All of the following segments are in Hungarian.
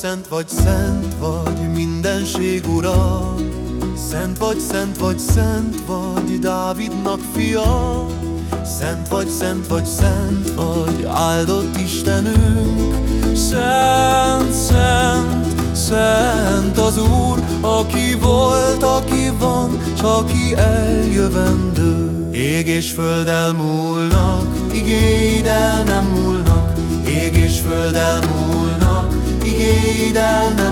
szent vagy, szent vagy, mindenség ura. Szent vagy, szent vagy, szent vagy, Dávidnak fia. Szent vagy, szent vagy, szent vagy, áldott Istenünk. Szent, szent, szent az Úr, aki volt, aki van, s aki eljövendő. Ég és föld elmúlnak, vida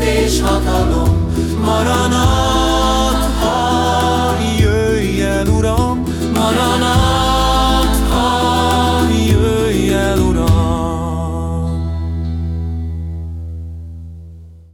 és hatalom, Maranatha.